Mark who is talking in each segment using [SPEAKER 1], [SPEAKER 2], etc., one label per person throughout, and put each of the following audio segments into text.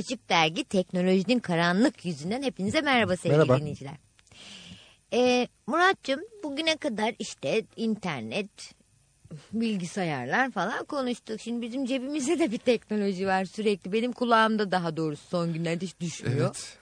[SPEAKER 1] Açık Dergi teknolojinin karanlık yüzünden hepinize merhaba sevgili
[SPEAKER 2] Merhaba.
[SPEAKER 1] dinleyiciler. Ee, Murat'cığım bugüne kadar işte internet, bilgisayarlar falan konuştuk. Şimdi bizim cebimizde de bir teknoloji var sürekli. Benim kulağımda daha doğrusu son günlerde hiç düşmüyor.
[SPEAKER 2] Evet.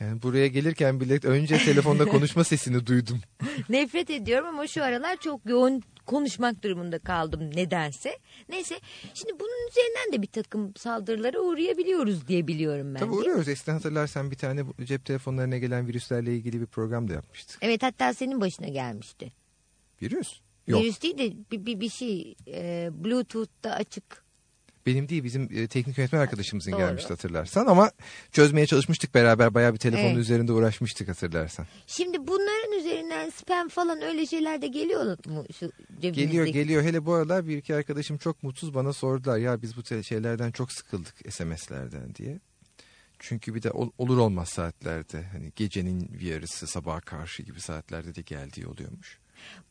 [SPEAKER 2] Yani buraya gelirken bile önce telefonda konuşma sesini duydum.
[SPEAKER 1] Nefret ediyorum ama şu aralar çok yoğun konuşmak durumunda kaldım nedense. Neyse şimdi bunun üzerinden de bir takım saldırılara uğrayabiliyoruz diye biliyorum ben.
[SPEAKER 2] Tabii uğruyoruz. Eskiden hatırlarsan bir tane cep telefonlarına gelen virüslerle ilgili bir program da yapmıştık.
[SPEAKER 1] Evet hatta senin başına gelmişti.
[SPEAKER 2] Virüs? Yok.
[SPEAKER 1] Virüs değil de bir, bir, bir şey e, Bluetooth'ta açık.
[SPEAKER 2] Benim değil bizim e, teknik yönetmen arkadaşımızın
[SPEAKER 1] Doğru.
[SPEAKER 2] gelmişti hatırlarsan ama çözmeye çalışmıştık beraber bayağı bir telefonun
[SPEAKER 1] Evet.
[SPEAKER 2] üzerinde uğraşmıştık hatırlarsan.
[SPEAKER 1] Şimdi bunların üzerinden spam falan öyle şeyler de geliyor mu şu cebimizdeki?
[SPEAKER 2] Geliyor geliyor hele bu aralar bir iki arkadaşım çok mutsuz bana sordular ya biz bu şeylerden çok sıkıldık SMS'lerden diye. Çünkü bir de ol- olur olmaz saatlerde hani gecenin bir yarısı sabaha karşı gibi saatlerde de geldiği oluyormuş.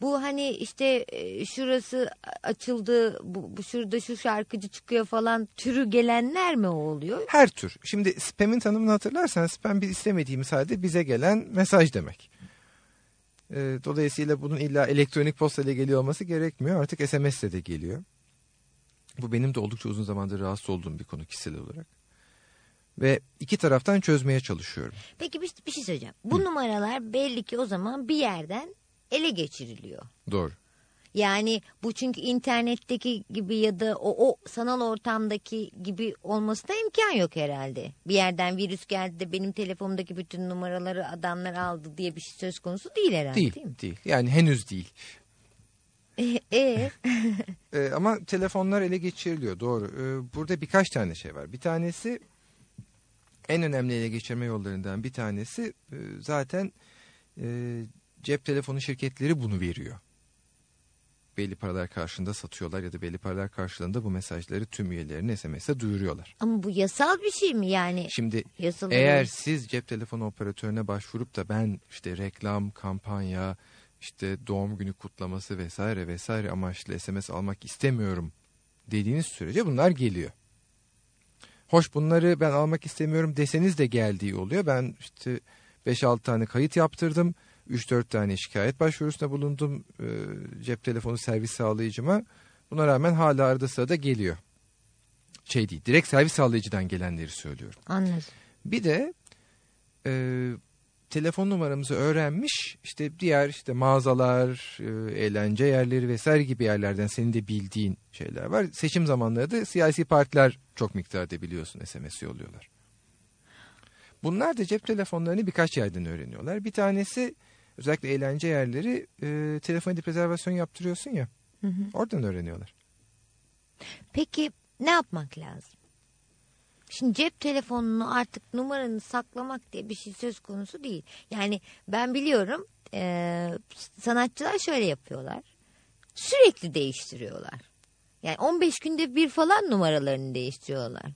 [SPEAKER 1] Bu hani işte e, şurası açıldı, bu, bu şurada şu şarkıcı çıkıyor falan türü gelenler mi o oluyor?
[SPEAKER 2] Her tür. Şimdi spam'in tanımını hatırlarsan spam biz istemediğimiz halde bize gelen mesaj demek. Ee, dolayısıyla bunun illa elektronik posta ile geliyor olması gerekmiyor. Artık SMS ile de geliyor. Bu benim de oldukça uzun zamandır rahatsız olduğum bir konu kişisel olarak. Ve iki taraftan çözmeye çalışıyorum.
[SPEAKER 1] Peki bir, bir şey söyleyeceğim. Bu numaralar belli ki o zaman bir yerden ele geçiriliyor.
[SPEAKER 2] Doğru.
[SPEAKER 1] Yani bu çünkü internetteki gibi ya da o, o sanal ortamdaki gibi olması da imkan yok herhalde. Bir yerden virüs geldi de benim telefonumdaki bütün numaraları adamlar aldı diye bir şey söz konusu değil herhalde
[SPEAKER 2] Değil,
[SPEAKER 1] değil, mi?
[SPEAKER 2] değil. Yani henüz değil.
[SPEAKER 1] E, e,
[SPEAKER 2] Ee, ama telefonlar ele geçiriliyor doğru. Ee, burada birkaç tane şey var. Bir tanesi en önemli ele geçirme yollarından bir tanesi e, zaten e, cep telefonu şirketleri bunu veriyor. Belli paralar karşılığında satıyorlar ya da belli paralar karşılığında bu mesajları tüm üyelerine SMS'e duyuruyorlar.
[SPEAKER 1] ama bu yasal bir şey mi yani?
[SPEAKER 2] Şimdi
[SPEAKER 1] Yasal
[SPEAKER 2] eğer
[SPEAKER 1] olarak-
[SPEAKER 2] siz cep telefonu operatörüne başvurup da ben işte reklam, kampanya, işte doğum günü kutlaması vesaire vesaire amaçlı SMS almak istemiyorum dediğiniz sürece bunlar geliyor. Hoş bunları ben almak istemiyorum deseniz de geldiği oluyor. Ben işte 5-6 tane kayıt yaptırdım. 3-4 tane şikayet başvurusunda bulundum e, cep telefonu servis sağlayıcıma. Buna rağmen hala arada sırada geliyor. Şey değil direkt servis sağlayıcıdan gelenleri söylüyorum.
[SPEAKER 1] Anladım.
[SPEAKER 2] Bir de e, telefon numaramızı öğrenmiş işte diğer işte mağazalar, e, eğlence yerleri vesaire gibi yerlerden senin de bildiğin şeyler var. Seçim zamanları da siyasi partiler çok miktarda biliyorsun SMS yolluyorlar. Bunlar da cep telefonlarını birkaç yerden öğreniyorlar. Bir tanesi özellikle eğlence yerleri e, telefon edip rezervasyon yaptırıyorsun ya. Oradan öğreniyorlar.
[SPEAKER 1] Peki ne yapmak lazım? Şimdi cep telefonunu artık numaranı saklamak diye bir şey söz konusu değil. Yani ben biliyorum e, sanatçılar şöyle yapıyorlar. Sürekli değiştiriyorlar. Yani 15 günde bir falan numaralarını değiştiriyorlar.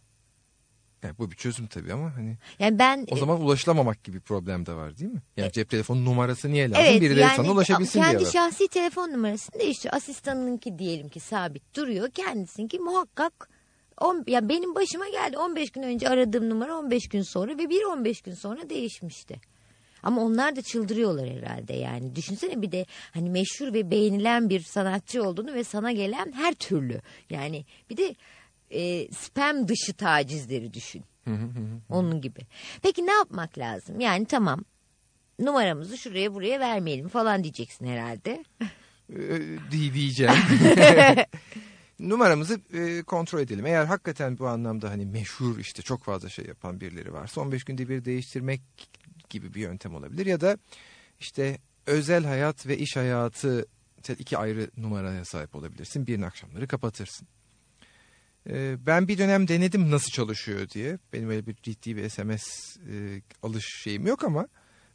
[SPEAKER 2] Yani bu bir çözüm tabii ama hani
[SPEAKER 1] Yani ben
[SPEAKER 2] o zaman ulaşılamamak gibi bir problem de var değil mi? Yani cep telefonu numarası niye lazım?
[SPEAKER 1] Evet
[SPEAKER 2] Birileri
[SPEAKER 1] yani
[SPEAKER 2] sana ulaşabilsin diye
[SPEAKER 1] kendi şahsi telefon numarasını değiştiriyor. Asistanınınki diyelim ki sabit duruyor. Kendisininki muhakkak on, ya benim başıma geldi 15 gün önce aradığım numara 15 gün sonra ve bir 15 gün sonra değişmişti. Ama onlar da çıldırıyorlar herhalde yani. Düşünsene bir de hani meşhur ve beğenilen bir sanatçı olduğunu ve sana gelen her türlü. Yani bir de e, spam dışı tacizleri düşün. Onun gibi. Peki ne yapmak lazım? Yani tamam numaramızı şuraya buraya vermeyelim falan diyeceksin herhalde.
[SPEAKER 2] Ee, diye diyeceğim. Numaramızı e, kontrol edelim. Eğer hakikaten bu anlamda hani meşhur işte çok fazla şey yapan birileri varsa 15 günde bir değiştirmek gibi bir yöntem olabilir. Ya da işte özel hayat ve iş hayatı iki ayrı numaraya sahip olabilirsin. Birinin akşamları kapatırsın. Ee, ben bir dönem denedim nasıl çalışıyor diye. Benim öyle bir ciddi bir SMS e, alış şeyim yok ama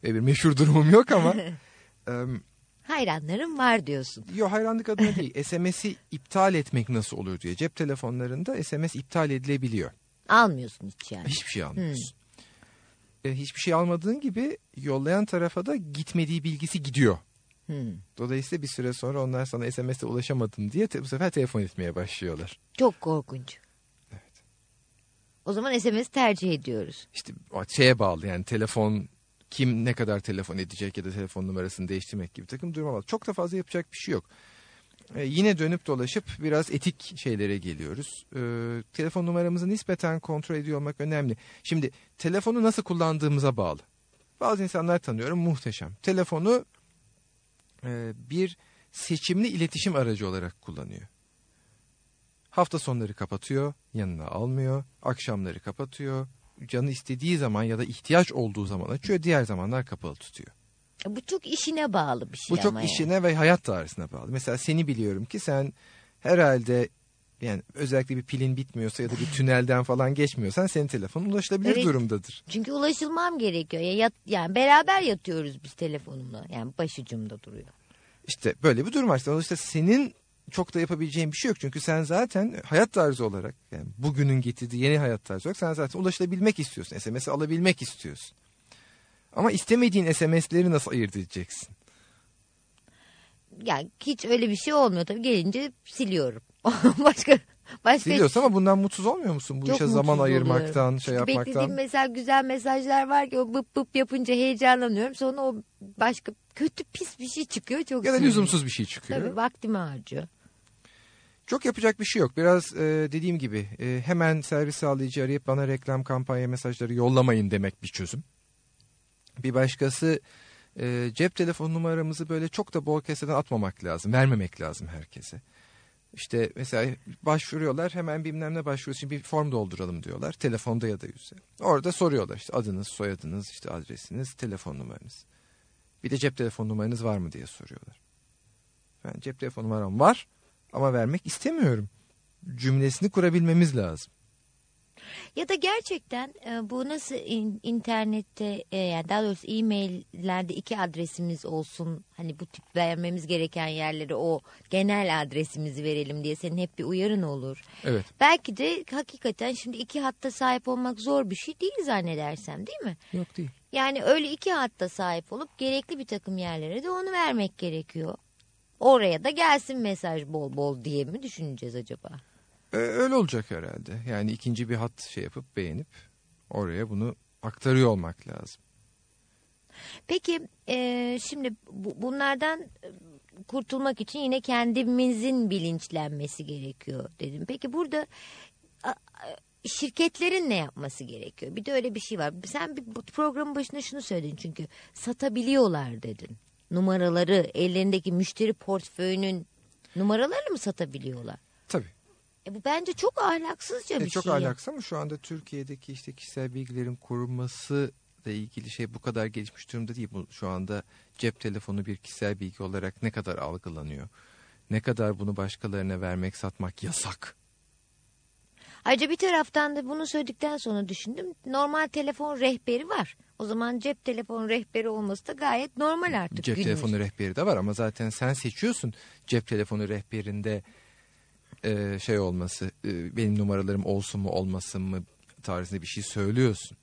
[SPEAKER 2] ve bir meşhur durumum yok ama em,
[SPEAKER 1] Hayranlarım var diyorsun.
[SPEAKER 2] Yok hayranlık adına değil. SMS'i iptal etmek nasıl olur diye. Cep telefonlarında SMS iptal edilebiliyor.
[SPEAKER 1] Almıyorsun hiç yani.
[SPEAKER 2] Hiçbir şey almıyorsun. E, hiçbir şey almadığın gibi yollayan tarafa da gitmediği bilgisi gidiyor.
[SPEAKER 1] Hmm.
[SPEAKER 2] Dolayısıyla bir süre sonra onlar sana SMS'e ulaşamadın diye bu sefer telefon etmeye başlıyorlar.
[SPEAKER 1] Çok korkunç. O zaman SMS tercih ediyoruz.
[SPEAKER 2] İşte şeye bağlı yani telefon kim ne kadar telefon edecek ya da telefon numarasını değiştirmek gibi takım duruma bağlı. Çok da fazla yapacak bir şey yok. Ee, yine dönüp dolaşıp biraz etik şeylere geliyoruz. Ee, telefon numaramızı nispeten kontrol ediyor olmak önemli. Şimdi telefonu nasıl kullandığımıza bağlı. Bazı insanlar tanıyorum muhteşem. Telefonu e, bir seçimli iletişim aracı olarak kullanıyor. Hafta sonları kapatıyor, yanına almıyor, akşamları kapatıyor. Canı istediği zaman ya da ihtiyaç olduğu zaman açıyor, diğer zamanlar kapalı tutuyor.
[SPEAKER 1] Bu çok işine bağlı bir şey
[SPEAKER 2] Bu çok
[SPEAKER 1] ama yani.
[SPEAKER 2] işine ve hayat tarzına bağlı. Mesela seni biliyorum ki sen herhalde yani özellikle bir pilin bitmiyorsa ya da bir tünelden falan geçmiyorsan senin telefonun ulaşılabilir
[SPEAKER 1] Evet.
[SPEAKER 2] durumdadır.
[SPEAKER 1] Çünkü ulaşılmam gerekiyor. Ya yat, yani beraber yatıyoruz biz telefonumla. Yani başucumda duruyor.
[SPEAKER 2] İşte böyle bir durum var. İşte Dolayısıyla senin çok da yapabileceğin bir şey yok. Çünkü sen zaten hayat tarzı olarak yani bugünün getirdiği yeni hayat tarzı olarak sen zaten ulaşılabilmek istiyorsun. SMS alabilmek istiyorsun. Ama istemediğin SMS'leri nasıl ayırt edeceksin?
[SPEAKER 1] Yani hiç öyle bir şey olmuyor tabii. Gelince siliyorum. başka başka
[SPEAKER 2] Siliyorsun ama bundan mutsuz olmuyor musun? Bu
[SPEAKER 1] Çok
[SPEAKER 2] işe zaman
[SPEAKER 1] mutsuz
[SPEAKER 2] ayırmaktan,
[SPEAKER 1] oluyorum.
[SPEAKER 2] şey
[SPEAKER 1] Çünkü
[SPEAKER 2] yapmaktan.
[SPEAKER 1] Beklediğim mesela güzel mesajlar var ki o bıp bıp yapınca heyecanlanıyorum. Sonra o başka kötü pis bir şey çıkıyor. Çok
[SPEAKER 2] Ya da lüzumsuz bir şey çıkıyor.
[SPEAKER 1] Tabii vaktimi harcıyor.
[SPEAKER 2] Çok yapacak bir şey yok. Biraz e, dediğim gibi e, hemen servis sağlayıcı arayıp bana reklam kampanya mesajları yollamayın demek bir çözüm. Bir başkası e, cep telefon numaramızı böyle çok da bol keseden atmamak lazım. Vermemek lazım herkese. İşte mesela başvuruyorlar hemen bilmem ne başvurusu için bir form dolduralım diyorlar. Telefonda ya da yüzde. Orada soruyorlar işte adınız, soyadınız, işte adresiniz, telefon numaranız. Bir de cep telefon numaranız var mı diye soruyorlar. Ben cep telefon numaram var ama vermek istemiyorum. Cümlesini kurabilmemiz lazım.
[SPEAKER 1] Ya da gerçekten e, bu nasıl in- internette e, yani daha doğrusu e-maillerde iki adresimiz olsun. Hani bu tip vermemiz gereken yerlere o genel adresimizi verelim diye senin hep bir uyarın olur.
[SPEAKER 2] Evet.
[SPEAKER 1] Belki de hakikaten şimdi iki hatta sahip olmak zor bir şey değil zannedersem değil mi?
[SPEAKER 2] Yok değil.
[SPEAKER 1] Yani öyle iki hatta sahip olup gerekli bir takım yerlere de onu vermek gerekiyor. Oraya da gelsin mesaj bol bol diye mi düşüneceğiz acaba?
[SPEAKER 2] Ee, öyle olacak herhalde. Yani ikinci bir hat şey yapıp beğenip oraya bunu aktarıyor olmak lazım.
[SPEAKER 1] Peki e, şimdi bu, bunlardan e, kurtulmak için yine kendimizin bilinçlenmesi gerekiyor dedim. Peki burada a- şirketlerin ne yapması gerekiyor? Bir de öyle bir şey var. Sen bir programın başında şunu söyledin çünkü satabiliyorlar dedin. Numaraları ellerindeki müşteri portföyünün numaralarını mı satabiliyorlar?
[SPEAKER 2] Tabii.
[SPEAKER 1] E bu bence çok ahlaksızca bir
[SPEAKER 2] E, çok
[SPEAKER 1] şey.
[SPEAKER 2] ahlaksız ama şu anda Türkiye'deki işte kişisel bilgilerin korunması ile ilgili şey bu kadar gelişmiş durumda değil. Bu şu anda cep telefonu bir kişisel bilgi olarak ne kadar algılanıyor? Ne kadar bunu başkalarına vermek, satmak yasak?
[SPEAKER 1] Ayrıca bir taraftan da bunu söyledikten sonra düşündüm. Normal telefon rehberi var. O zaman cep telefon rehberi olması da gayet normal artık.
[SPEAKER 2] Cep
[SPEAKER 1] günümüzde.
[SPEAKER 2] telefonu rehberi de var ama zaten sen seçiyorsun cep telefonu rehberinde e, şey olması, e, benim numaralarım olsun mu olmasın mı tarzında bir şey söylüyorsun.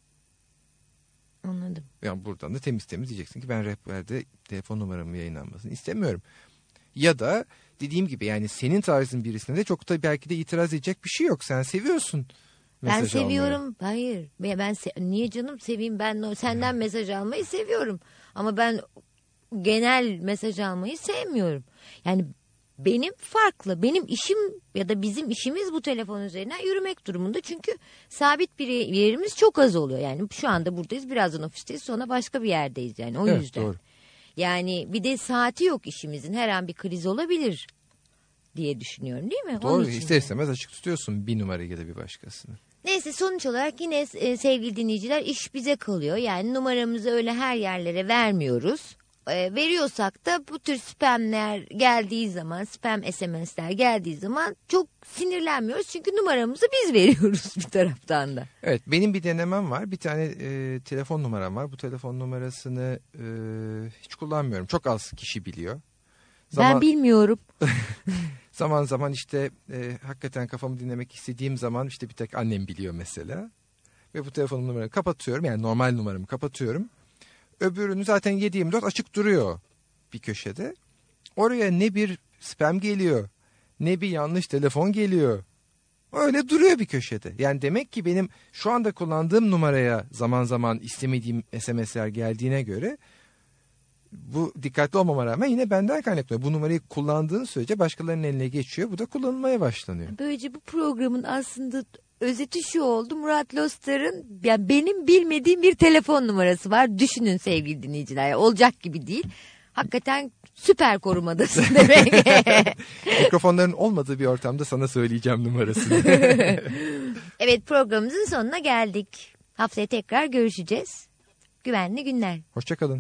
[SPEAKER 1] Anladım.
[SPEAKER 2] Yani buradan da temiz temiz diyeceksin ki ben rehberde telefon numaramın yayınlanmasını istemiyorum. Ya da dediğim gibi yani senin tarzın birisine de çok da belki de itiraz edecek bir şey yok. Sen seviyorsun.
[SPEAKER 1] Ben
[SPEAKER 2] mesaj almayı.
[SPEAKER 1] seviyorum. Hayır. Ben se- niye canım seveyim ben senden mesaj almayı seviyorum. Ama ben genel mesaj almayı sevmiyorum. Yani benim farklı. Benim işim ya da bizim işimiz bu telefon üzerinden yürümek durumunda. Çünkü sabit bir yerimiz çok az oluyor. Yani şu anda buradayız. Birazdan ofisteyiz. Sonra başka bir yerdeyiz yani. O
[SPEAKER 2] Evet,
[SPEAKER 1] yüzden.
[SPEAKER 2] doğru.
[SPEAKER 1] Yani bir de saati yok işimizin. Her an bir kriz olabilir diye düşünüyorum değil mi?
[SPEAKER 2] Doğru ister istemez açık tutuyorsun bir numarayı ya da bir başkasını.
[SPEAKER 1] Neyse sonuç olarak yine e, sevgili dinleyiciler iş bize kalıyor. Yani numaramızı öyle her yerlere vermiyoruz. E, veriyorsak da bu tür spamler geldiği zaman, spam SMS'ler geldiği zaman çok sinirlenmiyoruz. Çünkü numaramızı biz veriyoruz bir taraftan da.
[SPEAKER 2] Evet benim bir denemem var. Bir tane e, telefon numaram var. Bu telefon numarasını e, hiç kullanmıyorum. Çok az kişi biliyor.
[SPEAKER 1] Ben bilmiyorum.
[SPEAKER 2] Zaman zaman işte e, hakikaten kafamı dinlemek istediğim zaman işte bir tek annem biliyor mesela. Ve bu telefon numaramı kapatıyorum. Yani normal numaramı kapatıyorum. Öbürünü zaten 7-24 açık duruyor bir köşede. Oraya ne bir spam geliyor ne bir yanlış telefon geliyor. Öyle duruyor bir köşede. Yani demek ki benim şu anda kullandığım numaraya zaman zaman istemediğim SMS'ler geldiğine göre bu dikkatli olmama rağmen yine benden kaynaklanıyor. Bu numarayı kullandığın sürece başkalarının eline geçiyor. Bu da kullanılmaya başlanıyor.
[SPEAKER 1] Böylece bu programın aslında özeti şu oldu. Murat Lostar'ın yani benim bilmediğim bir telefon numarası var. Düşünün sevgili dinleyiciler. Yani olacak gibi değil. Hakikaten süper korumadasın demek.
[SPEAKER 2] Mikrofonların olmadığı bir ortamda sana söyleyeceğim numarasını.
[SPEAKER 1] evet programımızın sonuna geldik. Haftaya tekrar görüşeceğiz. Güvenli günler.
[SPEAKER 2] Hoşçakalın.